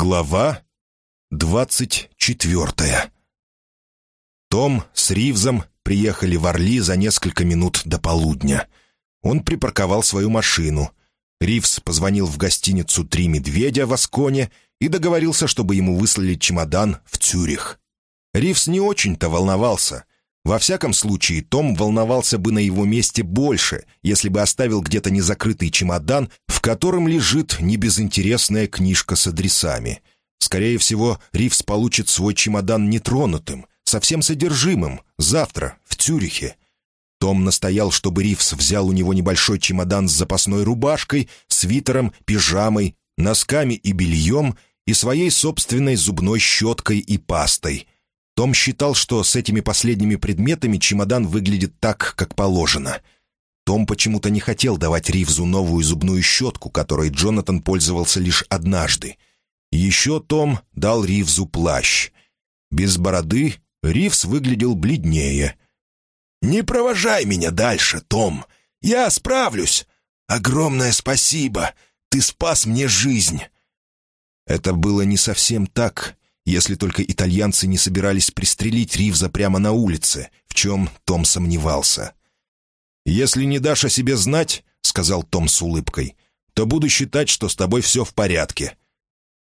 Глава двадцать четвертая Том с Ривзом приехали в Орли за несколько минут до полудня. Он припарковал свою машину. Ривз позвонил в гостиницу «Три медведя» в Асконе и договорился, чтобы ему выслали чемодан в Цюрих. Ривз не очень-то волновался. Во всяком случае, Том волновался бы на его месте больше, если бы оставил где-то незакрытый чемодан, в котором лежит небезынтересная книжка с адресами. Скорее всего, Ривз получит свой чемодан нетронутым, со всем содержимым, завтра, в Цюрихе. Том настоял, чтобы Ривз взял у него небольшой чемодан с запасной рубашкой, свитером, пижамой, носками и бельем и своей собственной зубной щеткой и пастой — том считал, что с этими последними предметами чемодан выглядит так, как положено. Том почему-то не хотел давать Ривзу новую зубную щетку, которой Джонатан пользовался лишь однажды. еще Том дал Ривзу плащ. Без бороды Ривз выглядел бледнее. «Не провожай меня дальше, Том. Я справлюсь. Огромное спасибо. Ты спас мне жизнь». Это было не совсем так, если только итальянцы не собирались пристрелить Ривза прямо на улице, в чем Том сомневался. «Если не дашь о себе знать, — сказал Том с улыбкой, — то буду считать, что с тобой все в порядке».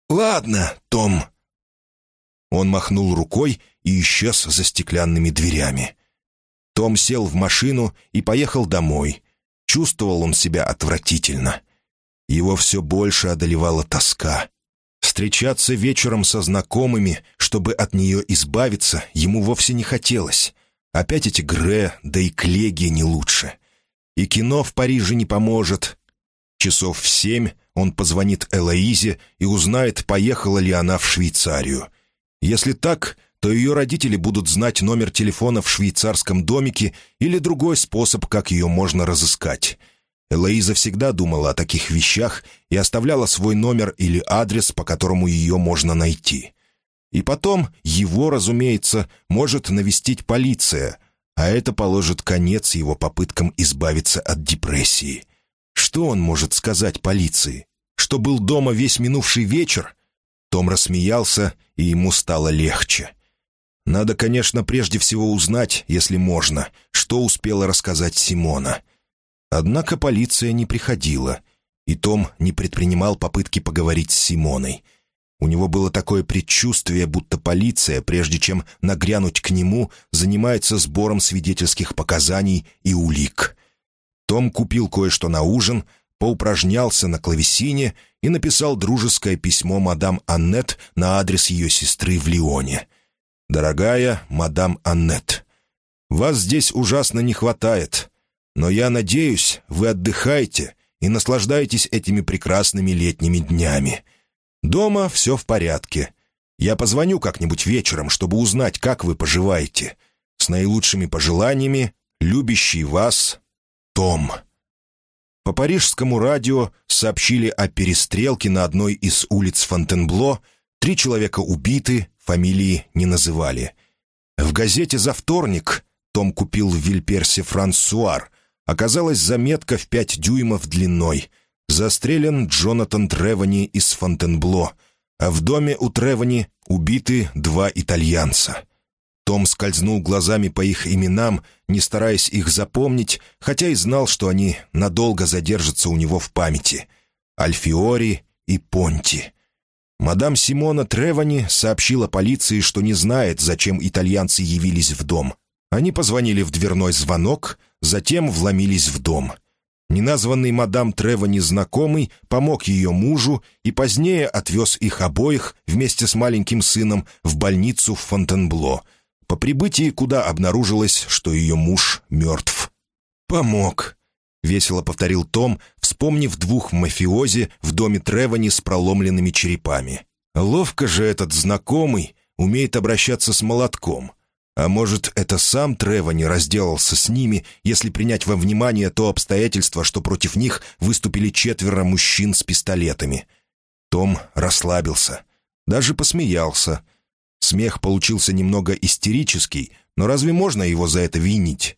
«Ладно, Том». Он махнул рукой и исчез за стеклянными дверями. Том сел в машину и поехал домой. Чувствовал он себя отвратительно. Его все больше одолевала тоска. Встречаться вечером со знакомыми, чтобы от нее избавиться, ему вовсе не хотелось. Опять эти Гре, да и Клеги не лучше. И кино в Париже не поможет. Часов в семь он позвонит Элоизе и узнает, поехала ли она в Швейцарию. Если так, то ее родители будут знать номер телефона в швейцарском домике или другой способ, как ее можно разыскать. Элоиза всегда думала о таких вещах и оставляла свой номер или адрес, по которому ее можно найти. И потом его, разумеется, может навестить полиция, а это положит конец его попыткам избавиться от депрессии. Что он может сказать полиции? Что был дома весь минувший вечер? Том рассмеялся, и ему стало легче. Надо, конечно, прежде всего узнать, если можно, что успела рассказать Симона — Однако полиция не приходила, и Том не предпринимал попытки поговорить с Симоной. У него было такое предчувствие, будто полиция, прежде чем нагрянуть к нему, занимается сбором свидетельских показаний и улик. Том купил кое-что на ужин, поупражнялся на клавесине и написал дружеское письмо мадам Аннет на адрес ее сестры в Лионе. «Дорогая мадам Аннет, вас здесь ужасно не хватает. Но я надеюсь, вы отдыхаете и наслаждаетесь этими прекрасными летними днями. Дома все в порядке. Я позвоню как-нибудь вечером, чтобы узнать, как вы поживаете. С наилучшими пожеланиями, любящий вас Том». По парижскому радио сообщили о перестрелке на одной из улиц Фонтенбло. Три человека убиты, фамилии не называли. В газете «За вторник» Том купил в Вильперсе Франсуар, оказалась заметка в пять дюймов длиной. Застрелен Джонатан Тревани из Фонтенбло, а в доме у Тревани убиты два итальянца. Том скользнул глазами по их именам, не стараясь их запомнить, хотя и знал, что они надолго задержатся у него в памяти. Альфиори и Понти. Мадам Симона Тревани сообщила полиции, что не знает, зачем итальянцы явились в дом. Они позвонили в дверной звонок, затем вломились в дом. Неназванный мадам Трево незнакомый помог ее мужу и позднее отвез их обоих вместе с маленьким сыном в больницу в Фонтенбло, по прибытии куда обнаружилось, что ее муж мертв. «Помог», — весело повторил Том, вспомнив двух мафиози в доме Тревани с проломленными черепами. «Ловко же этот знакомый умеет обращаться с молотком». А может, это сам Тревани разделался с ними, если принять во внимание то обстоятельство, что против них выступили четверо мужчин с пистолетами. Том расслабился. Даже посмеялся. Смех получился немного истерический, но разве можно его за это винить?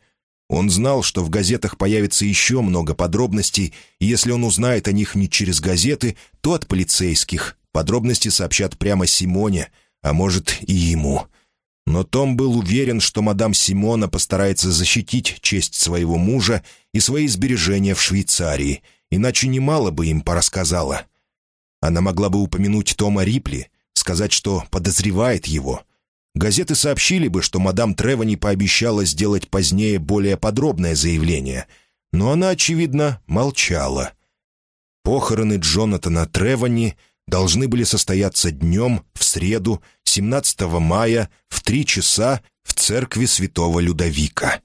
Он знал, что в газетах появится еще много подробностей, и если он узнает о них не через газеты, то от полицейских, Подробности сообщат прямо Симоне, а может и ему. Но Том был уверен, что мадам Симона постарается защитить честь своего мужа и свои сбережения в Швейцарии, иначе немало бы им порассказала. Она могла бы упомянуть Тома Рипли, сказать, что подозревает его. Газеты сообщили бы, что мадам Тревани пообещала сделать позднее более подробное заявление, но она, очевидно, молчала. Похороны Джонатана Тревани должны были состояться днем в среду, 17 мая, в три часа в церкви святого Людовика.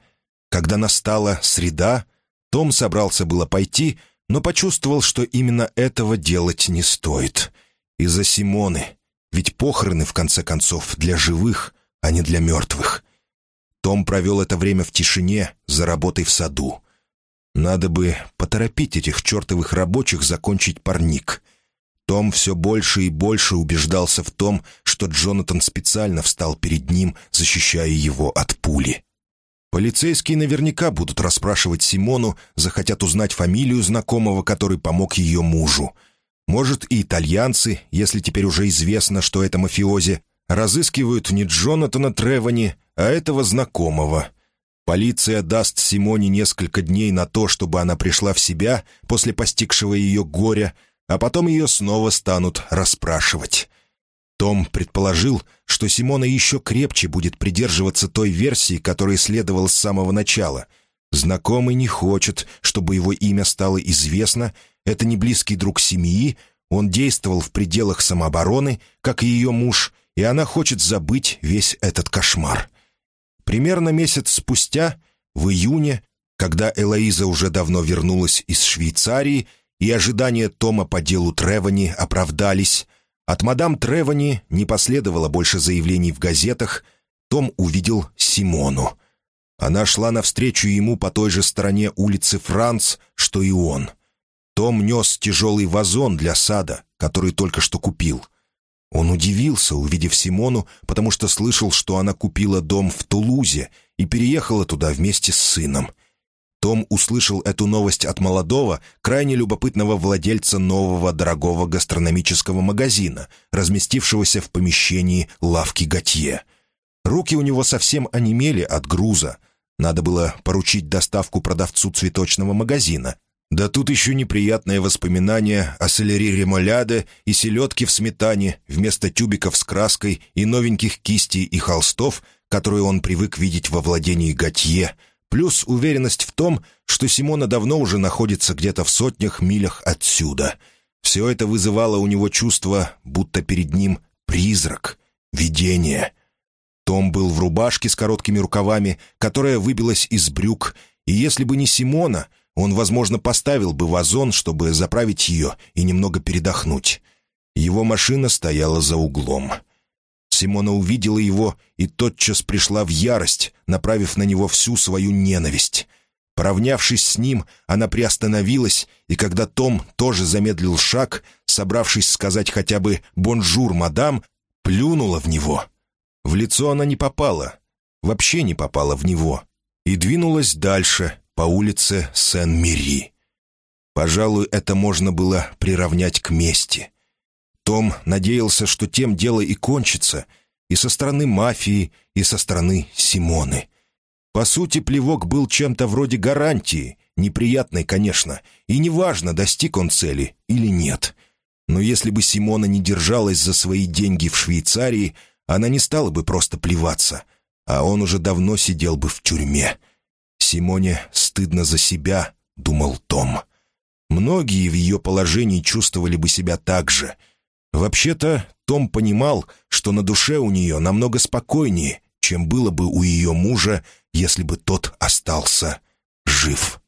Когда настала среда, том собрался было пойти, но почувствовал, что именно этого делать не стоит. Из-за Симоны. Ведь похороны, в конце концов, для живых, а не для мертвых. Том провел это время в тишине, за работой в саду. Надо бы поторопить этих чертовых рабочих закончить парник. Том все больше и больше убеждался в том, что Джонатан специально встал перед ним, защищая его от пули. Полицейские наверняка будут расспрашивать Симону, захотят узнать фамилию знакомого, который помог ее мужу. Может, и итальянцы, если теперь уже известно, что это мафиози, разыскивают не Джонатана Тревани, а этого знакомого. Полиция даст Симоне несколько дней на то, чтобы она пришла в себя после постигшего ее горя, а потом ее снова станут расспрашивать. Том предположил, что Симона еще крепче будет придерживаться той версии, которая следовала с самого начала. Знакомый не хочет, чтобы его имя стало известно, это не близкий друг семьи, он действовал в пределах самообороны, как и ее муж, и она хочет забыть весь этот кошмар. Примерно месяц спустя, в июне, когда Элоиза уже давно вернулась из Швейцарии, и ожидания Тома по делу Тревани оправдались. От мадам Тревани не последовало больше заявлений в газетах. Том увидел Симону. Она шла навстречу ему по той же стороне улицы Франц, что и он. Том нес тяжелый вазон для сада, который только что купил. Он удивился, увидев Симону, потому что слышал, что она купила дом в Тулузе и переехала туда вместе с сыном — том услышал эту новость от молодого, крайне любопытного владельца нового дорогого гастрономического магазина, разместившегося в помещении лавки Готье. Руки у него совсем онемели от груза. Надо было поручить доставку продавцу цветочного магазина. Да тут еще неприятное воспоминание о соляри ремоляде и селедке в сметане вместо тюбиков с краской и новеньких кистей и холстов, которые он привык видеть во владении Готье — плюс уверенность в том, что Симона давно уже находится где-то в сотнях милях отсюда. Все это вызывало у него чувство, будто перед ним призрак, видение. Том был в рубашке с короткими рукавами, которая выбилась из брюк, и если бы не Симона, он, возможно, поставил бы вазон, чтобы заправить ее и немного передохнуть. Его машина стояла за углом — Симона увидела его и тотчас пришла в ярость, направив на него всю свою ненависть. Поравнявшись с ним, она приостановилась, и когда Том тоже замедлил шаг, собравшись сказать хотя бы «бонжур, мадам», плюнула в него. В лицо она не попала, вообще не попала в него, и двинулась дальше, по улице Сен-Мири. Пожалуй, это можно было приравнять к мести — том надеялся, что тем дело и кончится, и со стороны мафии, и со стороны Симоны. По сути, плевок был чем-то вроде гарантии, неприятной, конечно, и неважно, достиг он цели или нет. Но если бы Симона не держалась за свои деньги в Швейцарии, она не стала бы просто плеваться, а он уже давно сидел бы в тюрьме. Симоне стыдно за себя, думал Том. Многие в ее положении чувствовали бы себя так же — Вообще-то, Том понимал, что на душе у нее намного спокойнее, чем было бы у ее мужа, если бы тот остался жив.